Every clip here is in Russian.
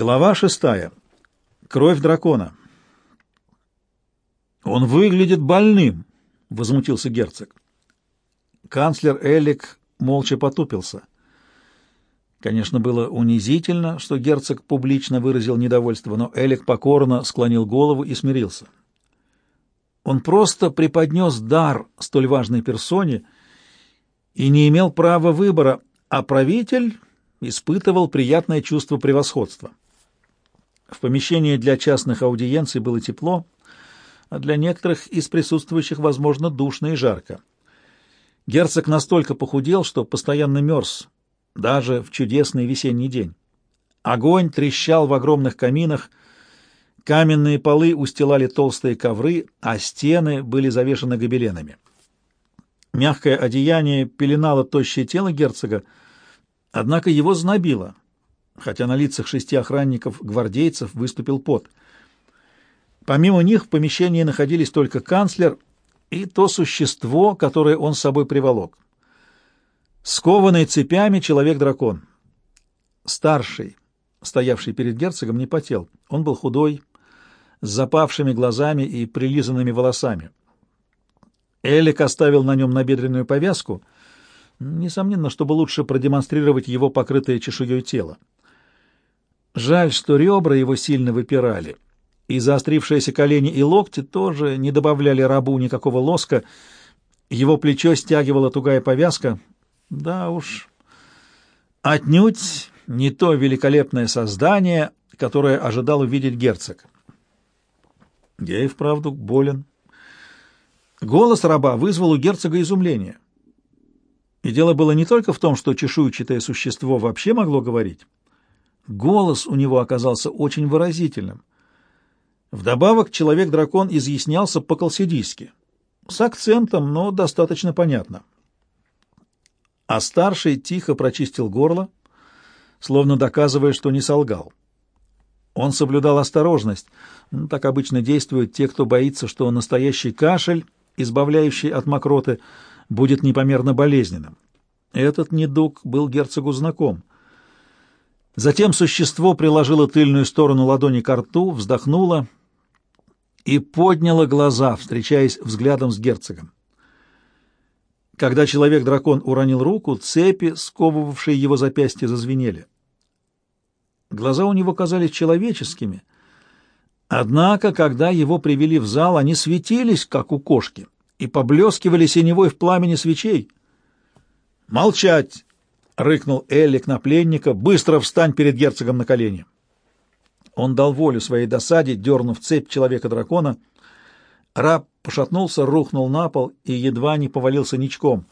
Глава шестая. Кровь дракона. «Он выглядит больным», — возмутился герцог. Канцлер Элик молча потупился. Конечно, было унизительно, что герцог публично выразил недовольство, но Элик покорно склонил голову и смирился. Он просто преподнес дар столь важной персоне и не имел права выбора, а правитель испытывал приятное чувство превосходства. В помещении для частных аудиенций было тепло, а для некоторых из присутствующих, возможно, душно и жарко. Герцог настолько похудел, что постоянно мерз, даже в чудесный весенний день. Огонь трещал в огромных каминах, каменные полы устилали толстые ковры, а стены были завешаны гобеленами. Мягкое одеяние пеленало тощее тело герцога, Однако его знобило, хотя на лицах шести охранников-гвардейцев выступил пот. Помимо них в помещении находились только канцлер и то существо, которое он с собой приволок. Скованный цепями человек-дракон. Старший, стоявший перед герцогом, не потел. Он был худой, с запавшими глазами и прилизанными волосами. Элик оставил на нем набедренную повязку — Несомненно, чтобы лучше продемонстрировать его покрытое чешуей тело. Жаль, что ребра его сильно выпирали, и заострившиеся колени и локти тоже не добавляли рабу никакого лоска. Его плечо стягивала тугая повязка. Да уж, отнюдь не то великолепное создание, которое ожидал увидеть герцог. Я и вправду болен. Голос раба вызвал у герцога изумление — и дело было не только в том, что чешуйчатое существо вообще могло говорить. Голос у него оказался очень выразительным. Вдобавок человек-дракон изъяснялся по-колсидийски. С акцентом, но достаточно понятно. А старший тихо прочистил горло, словно доказывая, что не солгал. Он соблюдал осторожность. Ну, так обычно действуют те, кто боится, что настоящий кашель, избавляющий от мокроты, будет непомерно болезненным. Этот недуг был герцогу знаком. Затем существо приложило тыльную сторону ладони к рту, вздохнуло и подняло глаза, встречаясь взглядом с герцогом. Когда человек-дракон уронил руку, цепи, сковывавшие его запястье, зазвенели. Глаза у него казались человеческими, однако, когда его привели в зал, они светились, как у кошки — и поблескивали синевой в пламени свечей. «Молчать!» — рыкнул Эллик на пленника. «Быстро встань перед герцогом на колени!» Он дал волю своей досаде, дернув цепь человека-дракона. Раб пошатнулся, рухнул на пол и едва не повалился ничком.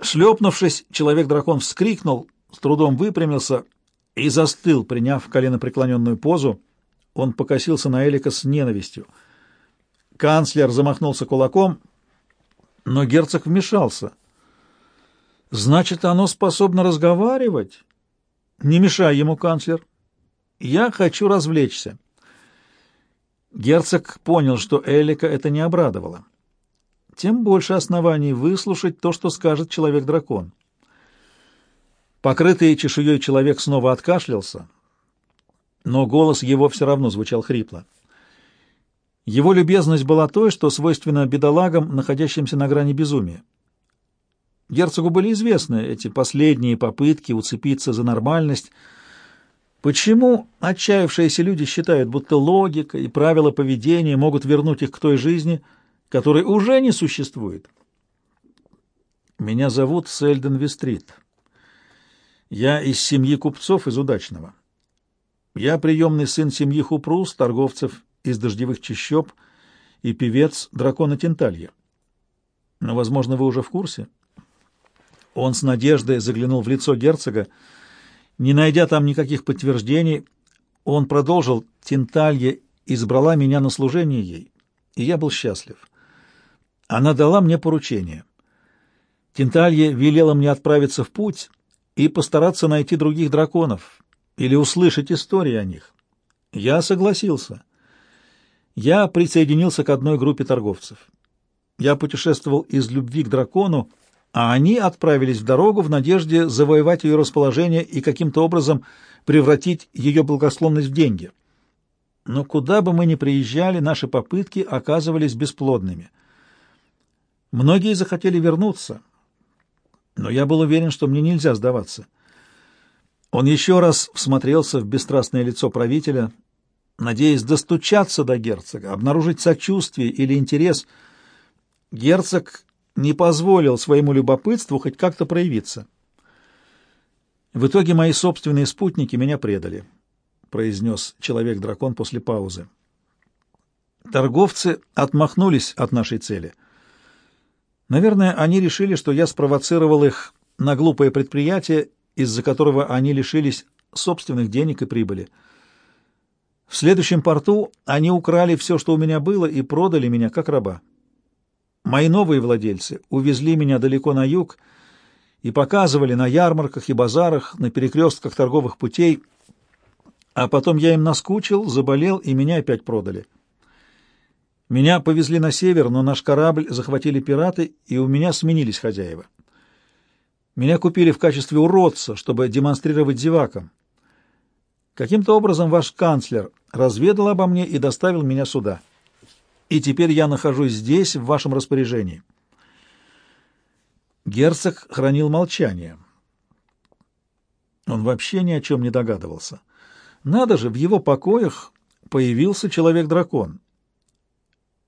Шлепнувшись, человек-дракон вскрикнул, с трудом выпрямился и застыл, приняв коленопреклоненную позу. Он покосился на Элика с ненавистью — Канцлер замахнулся кулаком, но герцог вмешался. «Значит, оно способно разговаривать?» «Не мешай ему, канцлер. Я хочу развлечься». Герцог понял, что Элика это не обрадовало. Тем больше оснований выслушать то, что скажет человек-дракон. Покрытый чешуей человек снова откашлялся, но голос его все равно звучал хрипло. Его любезность была той, что свойственна бедолагам, находящимся на грани безумия. Герцогу были известны эти последние попытки уцепиться за нормальность. Почему отчаявшиеся люди считают, будто логика и правила поведения могут вернуть их к той жизни, которой уже не существует? Меня зовут Сельден Вестрит. Я из семьи купцов из Удачного. Я приемный сын семьи Хупрус, торговцев из дождевых чащоб и певец дракона Тенталья. Но, возможно, вы уже в курсе. Он с надеждой заглянул в лицо герцога. Не найдя там никаких подтверждений, он продолжил «Тенталья избрала меня на служение ей, и я был счастлив. Она дала мне поручение. Тенталья велела мне отправиться в путь и постараться найти других драконов или услышать истории о них. Я согласился» я присоединился к одной группе торговцев. Я путешествовал из любви к дракону, а они отправились в дорогу в надежде завоевать ее расположение и каким-то образом превратить ее благосклонность в деньги. Но куда бы мы ни приезжали, наши попытки оказывались бесплодными. Многие захотели вернуться, но я был уверен, что мне нельзя сдаваться. Он еще раз всмотрелся в бесстрастное лицо правителя, надеясь достучаться до герцога, обнаружить сочувствие или интерес. Герцог не позволил своему любопытству хоть как-то проявиться. В итоге мои собственные спутники меня предали, произнес человек-дракон после паузы. Торговцы отмахнулись от нашей цели. Наверное, они решили, что я спровоцировал их на глупое предприятие, из-за которого они лишились собственных денег и прибыли. В следующем порту они украли все, что у меня было, и продали меня как раба. Мои новые владельцы увезли меня далеко на юг и показывали на ярмарках и базарах, на перекрестках торговых путей, а потом я им наскучил, заболел, и меня опять продали. Меня повезли на север, но наш корабль захватили пираты, и у меня сменились хозяева. Меня купили в качестве уродца, чтобы демонстрировать зевакам. Каким-то образом ваш канцлер разведал обо мне и доставил меня сюда. И теперь я нахожусь здесь, в вашем распоряжении. Герцог хранил молчание. Он вообще ни о чем не догадывался. Надо же, в его покоях появился человек-дракон.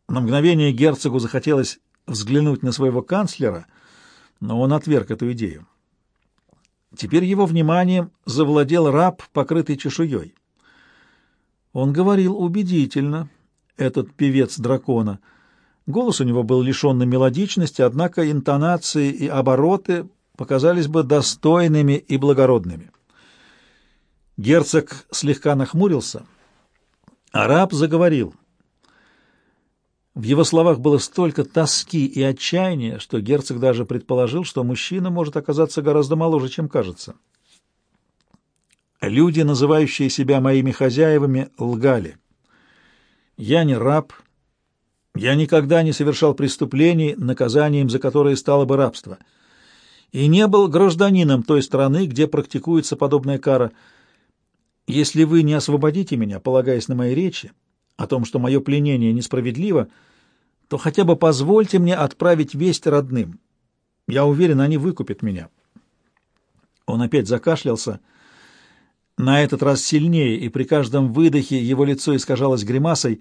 На мгновение герцогу захотелось взглянуть на своего канцлера, но он отверг эту идею. Теперь его вниманием завладел раб, покрытый чешуей. Он говорил убедительно, этот певец дракона. Голос у него был лишенный мелодичности, однако интонации и обороты показались бы достойными и благородными. Герцог слегка нахмурился, а раб заговорил. В его словах было столько тоски и отчаяния, что герцог даже предположил, что мужчина может оказаться гораздо моложе, чем кажется. Люди, называющие себя моими хозяевами, лгали. Я не раб. Я никогда не совершал преступлений, наказанием за которые стало бы рабство. И не был гражданином той страны, где практикуется подобная кара. Если вы не освободите меня, полагаясь на мои речи, о том, что мое пленение несправедливо, то хотя бы позвольте мне отправить весть родным. Я уверен, они выкупят меня. Он опять закашлялся, на этот раз сильнее, и при каждом выдохе его лицо искажалось гримасой.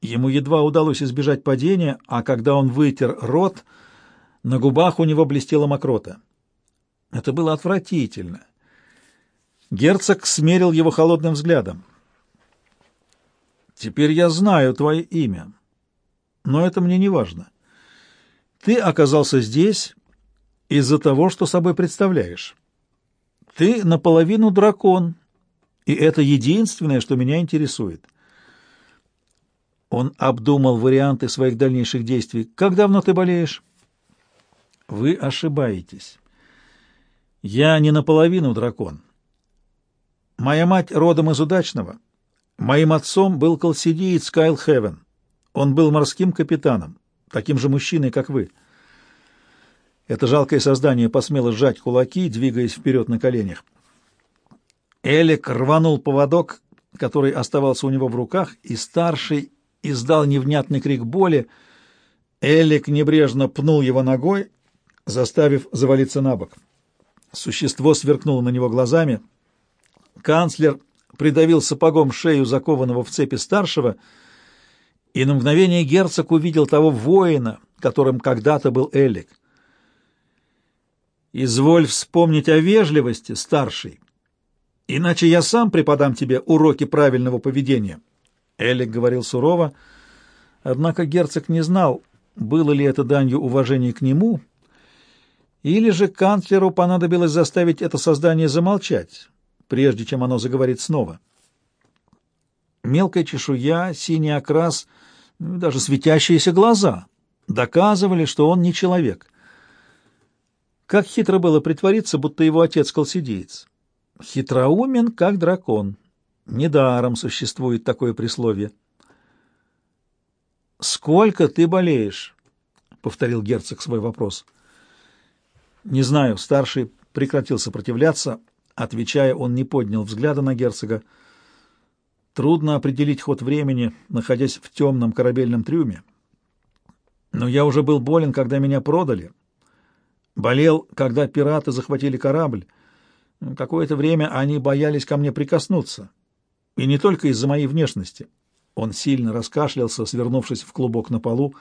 Ему едва удалось избежать падения, а когда он вытер рот, на губах у него блестела мокрота. Это было отвратительно. Герцог смерил его холодным взглядом. «Теперь я знаю твое имя, но это мне не важно. Ты оказался здесь из-за того, что собой представляешь». Ты наполовину дракон, и это единственное, что меня интересует. Он обдумал варианты своих дальнейших действий. Как давно ты болеешь? Вы ошибаетесь. Я не наполовину дракон. Моя мать родом из удачного. Моим отцом был колсидиец Кайл Хевен. Он был морским капитаном, таким же мужчиной, как вы. Это жалкое создание посмело сжать кулаки, двигаясь вперед на коленях. Элик рванул поводок, который оставался у него в руках, и старший издал невнятный крик боли. Элик небрежно пнул его ногой, заставив завалиться на бок. Существо сверкнуло на него глазами. Канцлер придавил сапогом шею закованного в цепи старшего, и на мгновение герцог увидел того воина, которым когда-то был Элик. Изволь вспомнить о вежливости, старший, иначе я сам преподам тебе уроки правильного поведения. Элик говорил сурово, однако герцог не знал, было ли это данью уважения к нему, или же канцлеру понадобилось заставить это создание замолчать, прежде чем оно заговорит снова. Мелкая чешуя, синий окрас, даже светящиеся глаза доказывали, что он не человек — как хитро было притвориться, будто его отец колсидеец. Хитроумен, как дракон. Недаром существует такое присловие. «Сколько ты болеешь?» — повторил герцог свой вопрос. «Не знаю». Старший прекратил сопротивляться. Отвечая, он не поднял взгляда на герцога. Трудно определить ход времени, находясь в темном корабельном трюме. Но я уже был болен, когда меня продали. Болел, когда пираты захватили корабль. Какое-то время они боялись ко мне прикоснуться. И не только из-за моей внешности. Он сильно раскашлялся, свернувшись в клубок на полу.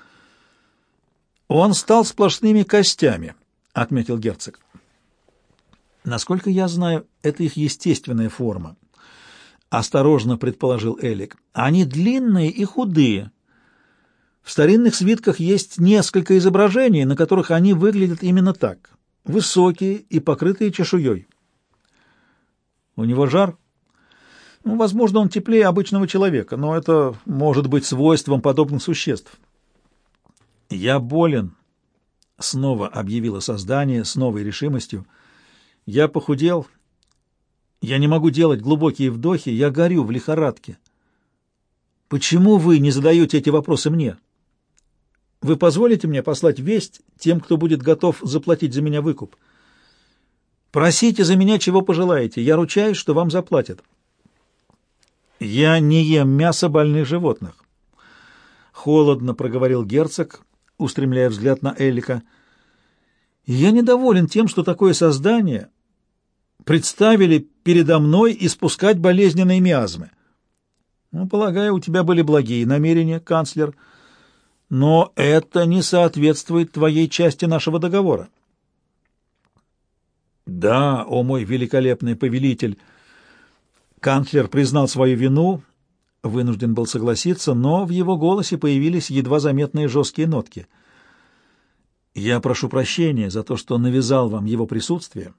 «Он стал сплошными костями», — отметил герцог. «Насколько я знаю, это их естественная форма», — осторожно предположил Элик. «Они длинные и худые. В старинных свитках есть несколько изображений, на которых они выглядят именно так. Высокие и покрытые чешуей». «У него жар?» Ну, возможно, он теплее обычного человека, но это может быть свойством подобных существ. «Я болен», — снова объявило создание с новой решимостью. «Я похудел. Я не могу делать глубокие вдохи. Я горю в лихорадке. Почему вы не задаете эти вопросы мне? Вы позволите мне послать весть тем, кто будет готов заплатить за меня выкуп? Просите за меня, чего пожелаете. Я ручаюсь, что вам заплатят». «Я не ем мясо больных животных», — холодно проговорил герцог, устремляя взгляд на Элика. «Я недоволен тем, что такое создание представили передо мной испускать болезненные миазмы. Ну, полагаю, у тебя были благие намерения, канцлер, но это не соответствует твоей части нашего договора». «Да, о мой великолепный повелитель!» Канцлер признал свою вину, вынужден был согласиться, но в его голосе появились едва заметные жесткие нотки. «Я прошу прощения за то, что навязал вам его присутствие.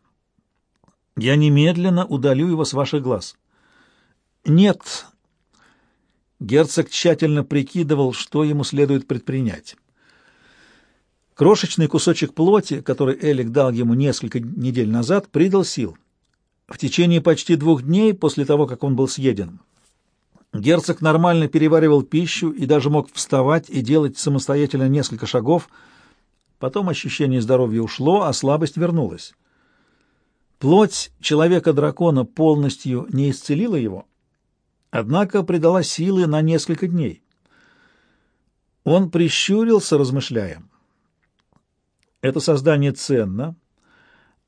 Я немедленно удалю его с ваших глаз». «Нет». Герцог тщательно прикидывал, что ему следует предпринять. Крошечный кусочек плоти, который Элик дал ему несколько недель назад, придал сил в течение почти двух дней после того, как он был съеден. Герцог нормально переваривал пищу и даже мог вставать и делать самостоятельно несколько шагов. Потом ощущение здоровья ушло, а слабость вернулась. Плоть человека-дракона полностью не исцелила его, однако придала силы на несколько дней. Он прищурился, размышляя. Это создание ценно,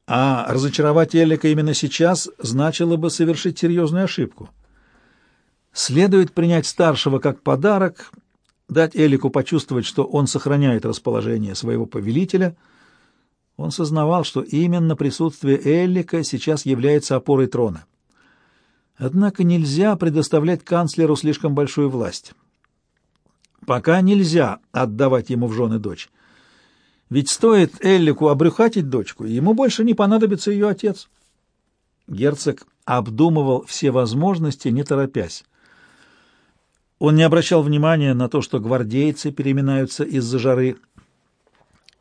а разочаровать Элика именно сейчас значило бы совершить серьезную ошибку. Следует принять старшего как подарок, дать Элику почувствовать, что он сохраняет расположение своего повелителя. Он сознавал, что именно присутствие Эллика сейчас является опорой трона. Однако нельзя предоставлять канцлеру слишком большую власть. Пока нельзя отдавать ему в жены дочь. Ведь стоит Эллику обрюхатить дочку, ему больше не понадобится ее отец. Герцог обдумывал все возможности, не торопясь. Он не обращал внимания на то, что гвардейцы переминаются из-за жары,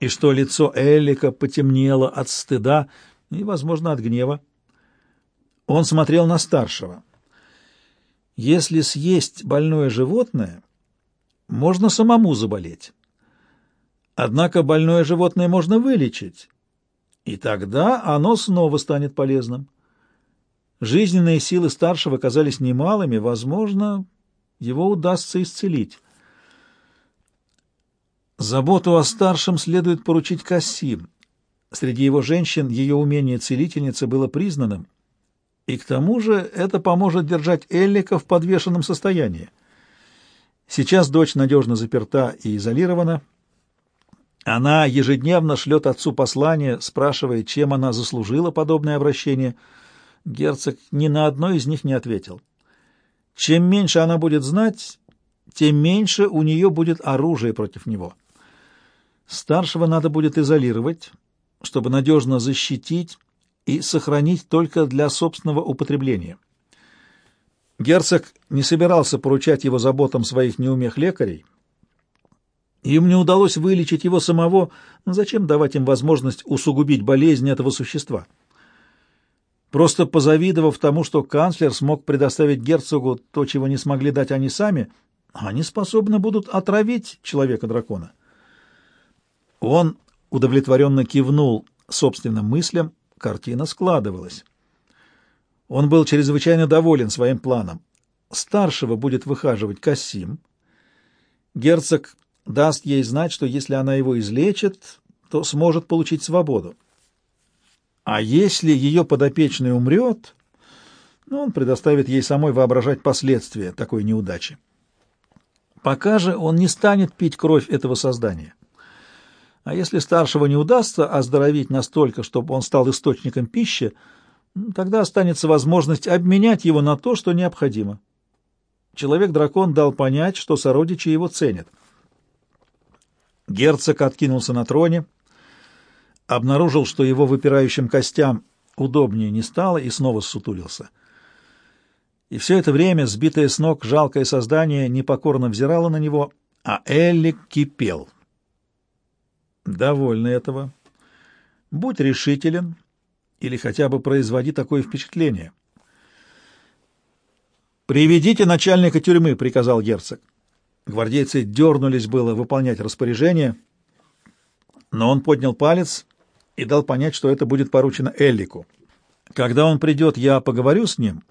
и что лицо Эллика потемнело от стыда и, возможно, от гнева. Он смотрел на старшего. Если съесть больное животное, можно самому заболеть. Однако больное животное можно вылечить, и тогда оно снова станет полезным. Жизненные силы старшего казались немалыми, возможно, его удастся исцелить. Заботу о старшем следует поручить Кассим. Среди его женщин ее умение целительницы было признанным, и к тому же это поможет держать Эллика в подвешенном состоянии. Сейчас дочь надежно заперта и изолирована, она ежедневно шлет отцу послание, спрашивая, чем она заслужила подобное обращение. Герцог ни на одно из них не ответил. Чем меньше она будет знать, тем меньше у нее будет оружия против него. Старшего надо будет изолировать, чтобы надежно защитить и сохранить только для собственного употребления. Герцог не собирался поручать его заботам своих неумех лекарей, им не удалось вылечить его самого, зачем давать им возможность усугубить болезнь этого существа? Просто позавидовав тому, что канцлер смог предоставить герцогу то, чего не смогли дать они сами, они способны будут отравить человека-дракона. Он удовлетворенно кивнул собственным мыслям, картина складывалась. Он был чрезвычайно доволен своим планом. Старшего будет выхаживать Касим. Герцог даст ей знать, что если она его излечит, то сможет получить свободу. А если ее подопечный умрет, ну, он предоставит ей самой воображать последствия такой неудачи. Пока же он не станет пить кровь этого создания. А если старшего не удастся оздоровить настолько, чтобы он стал источником пищи, тогда останется возможность обменять его на то, что необходимо. Человек-дракон дал понять, что сородичи его ценят. Герцог откинулся на троне, обнаружил, что его выпирающим костям удобнее не стало, и снова сутулился. И все это время, сбитое с ног, жалкое создание непокорно взирало на него, а Элли кипел. Довольно этого. Будь решителен или хотя бы производи такое впечатление. «Приведите начальника тюрьмы», — приказал герцог. Гвардейцы дернулись было выполнять распоряжение, но он поднял палец и дал понять, что это будет поручено Эллику. Когда он придет, я поговорю с ним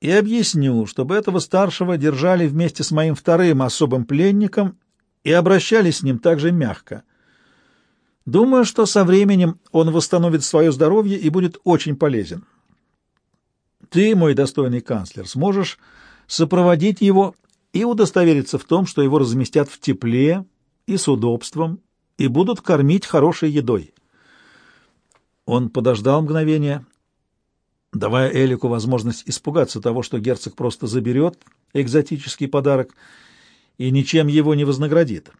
и объясню, чтобы этого старшего держали вместе с моим вторым особым пленником и обращались с ним также мягко. Думаю, что со временем он восстановит свое здоровье и будет очень полезен. Ты, мой достойный канцлер, сможешь сопроводить его и удостовериться в том, что его разместят в тепле и с удобством и будут кормить хорошей едой. Он подождал мгновение, давая Элику возможность испугаться того, что герцог просто заберет экзотический подарок и ничем его не вознаградит.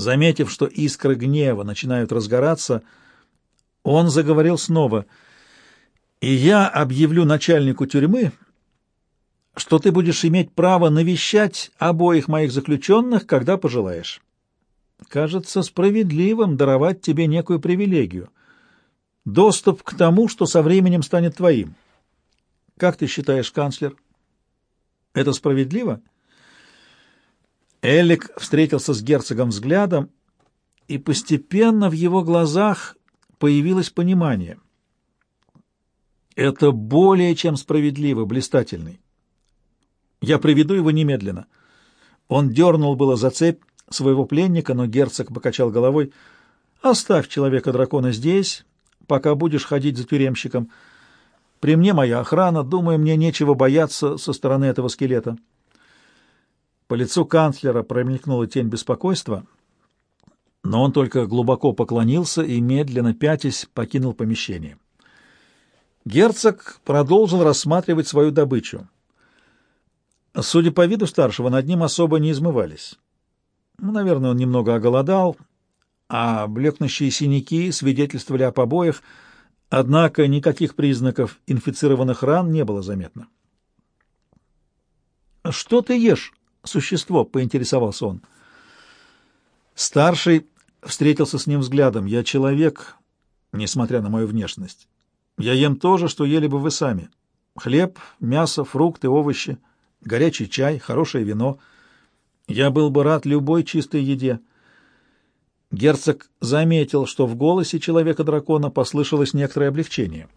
Заметив, что искры гнева начинают разгораться, он заговорил снова. «И я объявлю начальнику тюрьмы, что ты будешь иметь право навещать обоих моих заключенных, когда пожелаешь. Кажется справедливым даровать тебе некую привилегию» доступ к тому, что со временем станет твоим. Как ты считаешь, канцлер? Это справедливо? Элик встретился с герцогом взглядом, и постепенно в его глазах появилось понимание. Это более чем справедливо, блистательный. Я приведу его немедленно. Он дернул было за цепь своего пленника, но герцог покачал головой. «Оставь человека-дракона здесь, пока будешь ходить за тюремщиком. При мне моя охрана, думаю, мне нечего бояться со стороны этого скелета». По лицу канцлера промелькнула тень беспокойства, но он только глубоко поклонился и, медленно пятясь, покинул помещение. Герцог продолжил рассматривать свою добычу. Судя по виду старшего, над ним особо не измывались. Ну, наверное, он немного оголодал, а блекнущие синяки свидетельствовали о побоях, однако никаких признаков инфицированных ран не было заметно. «Что ты ешь, существо?» — поинтересовался он. Старший встретился с ним взглядом. «Я человек, несмотря на мою внешность. Я ем то же, что ели бы вы сами. Хлеб, мясо, фрукты, овощи, горячий чай, хорошее вино. Я был бы рад любой чистой еде». Герцог заметил, что в голосе человека-дракона послышалось некоторое облегчение.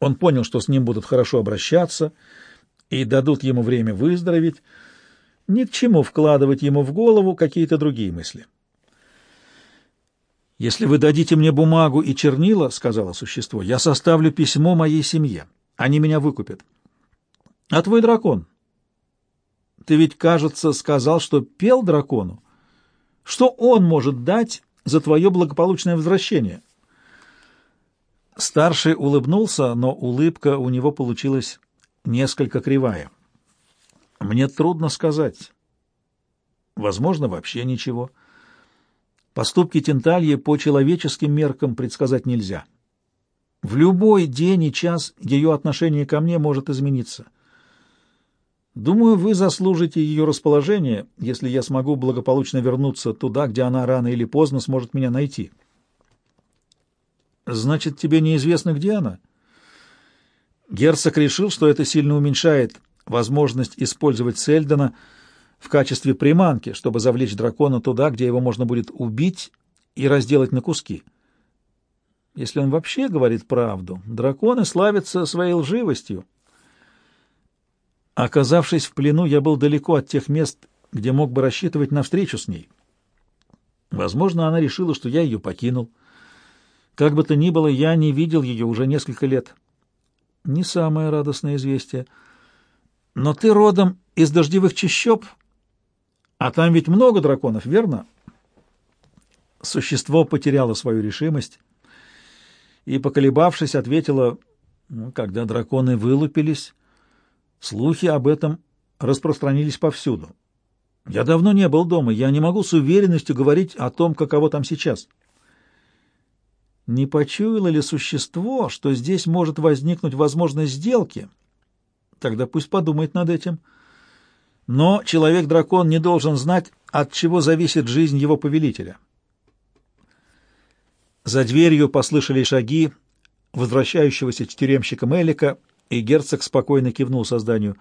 Он понял, что с ним будут хорошо обращаться и дадут ему время выздороветь, ни к чему вкладывать ему в голову какие-то другие мысли. «Если вы дадите мне бумагу и чернила, — сказала существо, — я составлю письмо моей семье. Они меня выкупят. А твой дракон? Ты ведь, кажется, сказал, что пел дракону. Что он может дать за твое благополучное возвращение?» Старший улыбнулся, но улыбка у него получилась несколько кривая. «Мне трудно сказать. Возможно, вообще ничего. Поступки Тентальи по человеческим меркам предсказать нельзя. В любой день и час ее отношение ко мне может измениться». Думаю, вы заслужите ее расположение, если я смогу благополучно вернуться туда, где она рано или поздно сможет меня найти. Значит, тебе неизвестно, где она? Герцог решил, что это сильно уменьшает возможность использовать Сельдона в качестве приманки, чтобы завлечь дракона туда, где его можно будет убить и разделать на куски. если он вообще говорит правду. Драконы славятся своей лживостью. Оказавшись в плену, я был далеко от тех мест, где мог бы рассчитывать на встречу с ней. Возможно, она решила, что я ее покинул. Как бы то ни было, я не видел ее уже несколько лет. Не самое радостное известие. Но ты родом из дождевых чащоб, а там ведь много драконов, верно? Существо потеряло свою решимость и, поколебавшись, ответило, ну, когда драконы вылупились, слухи об этом распространились повсюду. Я давно не был дома, я не могу с уверенностью говорить о том, каково там сейчас. Не почуяло ли существо, что здесь может возникнуть возможность сделки? Тогда пусть подумает над этим. Но человек-дракон не должен знать, от чего зависит жизнь его повелителя. За дверью послышались шаги возвращающегося тюремщика Мелика, и герцог спокойно кивнул созданию.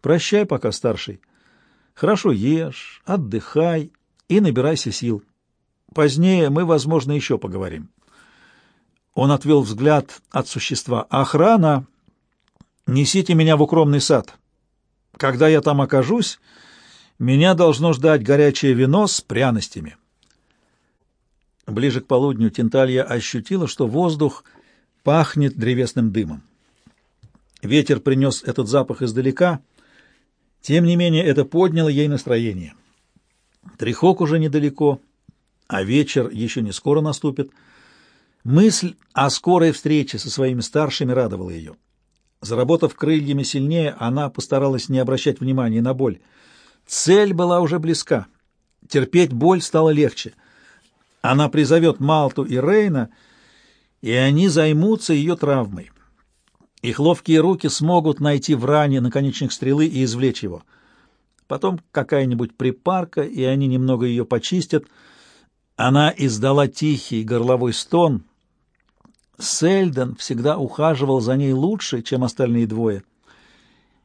«Прощай пока, старший». Хорошо ешь, отдыхай и набирайся сил. Позднее мы, возможно, еще поговорим. Он отвел взгляд от существа. «Охрана! Несите меня в укромный сад. Когда я там окажусь, меня должно ждать горячее вино с пряностями». Ближе к полудню Тенталья ощутила, что воздух пахнет древесным дымом. Ветер принес этот запах издалека, тем не менее, это подняло ей настроение. Трехок уже недалеко, а вечер еще не скоро наступит. Мысль о скорой встрече со своими старшими радовала ее. Заработав крыльями сильнее, она постаралась не обращать внимания на боль. Цель была уже близка. Терпеть боль стало легче. Она призовет Малту и Рейна, и они займутся ее травмой. Их ловкие руки смогут найти в ране наконечник стрелы и извлечь его. Потом какая-нибудь припарка, и они немного ее почистят. Она издала тихий горловой стон. Сельден всегда ухаживал за ней лучше, чем остальные двое.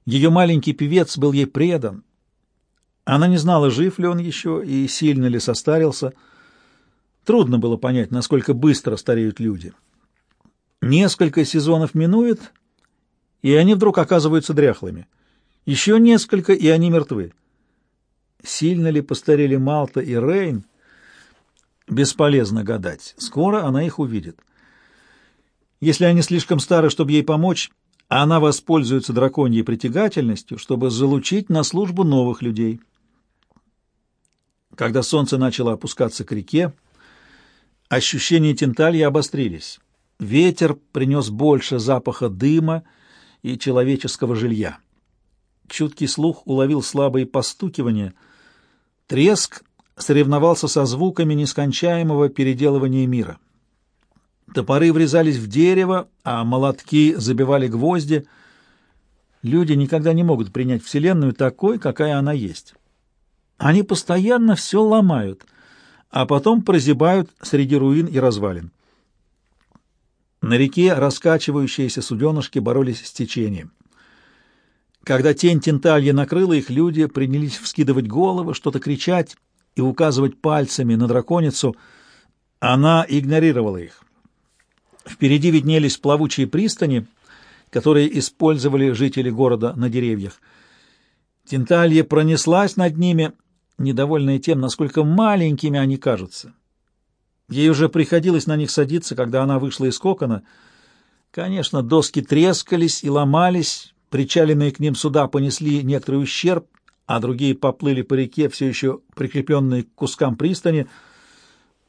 Ее маленький певец был ей предан. Она не знала, жив ли он еще и сильно ли состарился. Трудно было понять, насколько быстро стареют люди. Несколько сезонов минует — и они вдруг оказываются дряхлыми. Еще несколько, и они мертвы. Сильно ли постарели Малта и Рейн? Бесполезно гадать. Скоро она их увидит. Если они слишком стары, чтобы ей помочь, она воспользуется драконьей притягательностью, чтобы залучить на службу новых людей. Когда солнце начало опускаться к реке, ощущения Тенталья обострились. Ветер принес больше запаха дыма и человеческого жилья. Чуткий слух уловил слабые постукивания. Треск соревновался со звуками нескончаемого переделывания мира. Топоры врезались в дерево, а молотки забивали гвозди. Люди никогда не могут принять Вселенную такой, какая она есть. Они постоянно все ломают, а потом прозябают среди руин и развалин. На реке раскачивающиеся суденышки боролись с течением. Когда тень Тенталья накрыла их, люди принялись вскидывать головы, что-то кричать и указывать пальцами на драконицу. Она игнорировала их. Впереди виднелись плавучие пристани, которые использовали жители города на деревьях. Тенталья пронеслась над ними, недовольная тем, насколько маленькими они кажутся. Ей уже приходилось на них садиться, когда она вышла из кокона. Конечно, доски трескались и ломались, причаленные к ним суда понесли некоторый ущерб, а другие поплыли по реке, все еще прикрепленные к кускам пристани.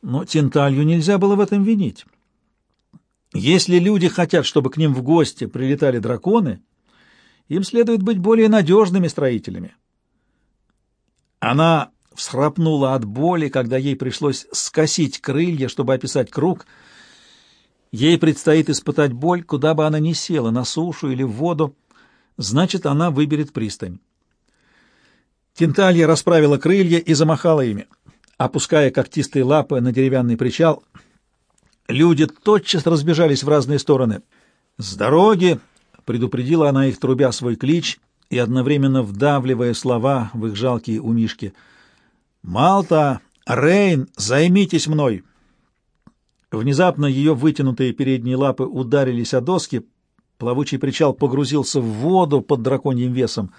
Но Тенталью нельзя было в этом винить. Если люди хотят, чтобы к ним в гости прилетали драконы, им следует быть более надежными строителями. Она всхрапнула от боли, когда ей пришлось скосить крылья, чтобы описать круг. Ей предстоит испытать боль, куда бы она ни села, на сушу или в воду, значит, она выберет пристань. Тенталья расправила крылья и замахала ими, опуская когтистые лапы на деревянный причал. Люди тотчас разбежались в разные стороны. «С дороги!» — предупредила она их, трубя свой клич и одновременно вдавливая слова в их жалкие умишки — «Малта! Рейн! Займитесь мной!» Внезапно ее вытянутые передние лапы ударились о доски, плавучий причал погрузился в воду под драконьим весом.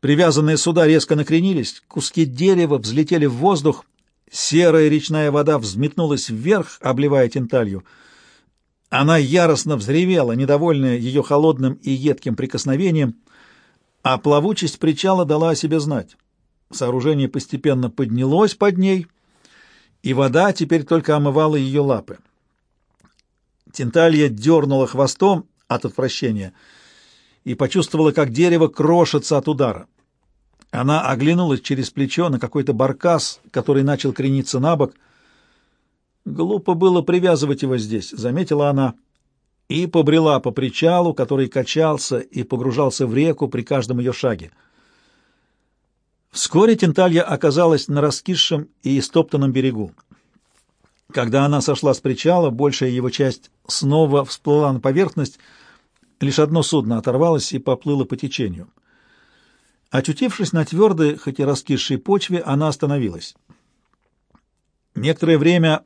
Привязанные суда резко накренились, куски дерева взлетели в воздух, серая речная вода взметнулась вверх, обливая тенталью. Она яростно взревела, недовольная ее холодным и едким прикосновением, а плавучесть причала дала о себе знать. Сооружение постепенно поднялось под ней, и вода теперь только омывала ее лапы. Тенталья дернула хвостом от отвращения и почувствовала, как дерево крошится от удара. Она оглянулась через плечо на какой-то баркас, который начал крениться на бок. Глупо было привязывать его здесь, заметила она, и побрела по причалу, который качался и погружался в реку при каждом ее шаге. Вскоре Тенталья оказалась на раскисшем и истоптанном берегу. Когда она сошла с причала, большая его часть снова всплыла на поверхность, лишь одно судно оторвалось и поплыло по течению. Очутившись на твердой, хоть и раскисшей почве, она остановилась. Некоторое время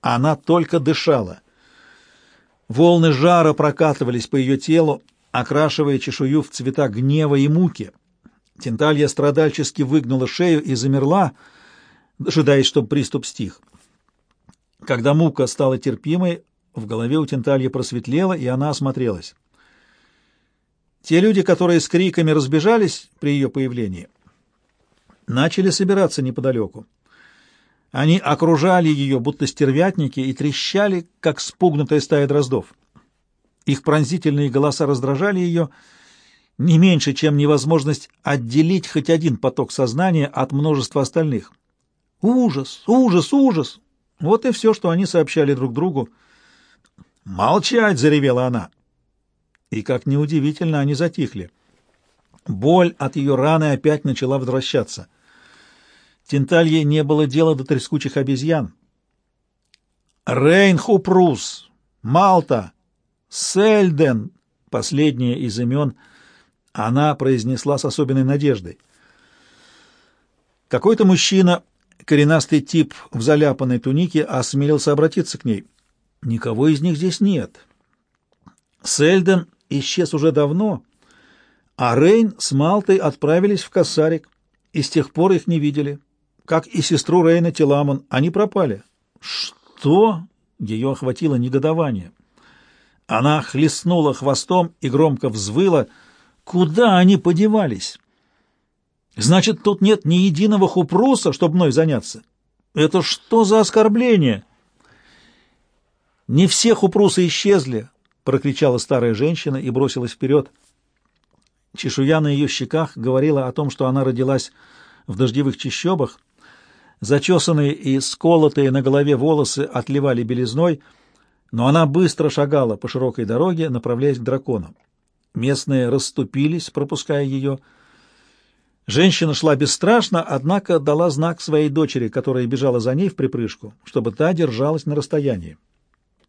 она только дышала. Волны жара прокатывались по ее телу, окрашивая чешую в цвета гнева и муки — Тенталья страдальчески выгнула шею и замерла, дожидаясь, чтобы приступ стих. Когда мука стала терпимой, в голове у Тентальи просветлело, и она осмотрелась. Те люди, которые с криками разбежались при ее появлении, начали собираться неподалеку. Они окружали ее, будто стервятники, и трещали, как спугнутая стая дроздов. Их пронзительные голоса раздражали ее, — не меньше, чем невозможность отделить хоть один поток сознания от множества остальных. Ужас, ужас, ужас! Вот и все, что они сообщали друг другу. «Молчать!» — заревела она. И, как неудивительно, они затихли. Боль от ее раны опять начала возвращаться. Тенталье не было дела до трескучих обезьян. Рейнхупрус, Малта, Сельден — последнее из имен — она произнесла с особенной надеждой. Какой-то мужчина, коренастый тип в заляпанной тунике, осмелился обратиться к ней. Никого из них здесь нет. Сельден исчез уже давно, а Рейн с Малтой отправились в Кассарик, и с тех пор их не видели. Как и сестру Рейна Теламон, они пропали. Что? Ее охватило негодование. Она хлестнула хвостом и громко взвыла — Куда они подевались? Значит, тут нет ни единого хупруса, чтобы мной заняться. Это что за оскорбление? Не все хупрусы исчезли, прокричала старая женщина и бросилась вперед. Чешуя на ее щеках говорила о том, что она родилась в дождевых чащобах. Зачесанные и сколотые на голове волосы отливали белизной, но она быстро шагала по широкой дороге, направляясь к дракону. Местные расступились, пропуская ее. Женщина шла бесстрашно, однако дала знак своей дочери, которая бежала за ней в припрыжку, чтобы та держалась на расстоянии.